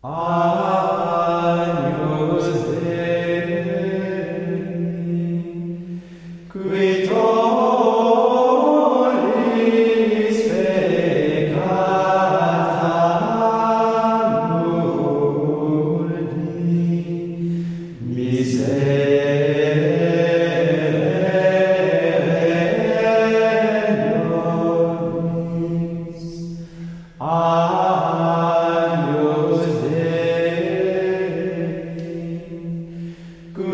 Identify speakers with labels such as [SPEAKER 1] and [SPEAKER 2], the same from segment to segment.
[SPEAKER 1] Agnus Dei, qui tollis peccata mundi, miserere nobis. Agnus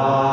[SPEAKER 1] 아.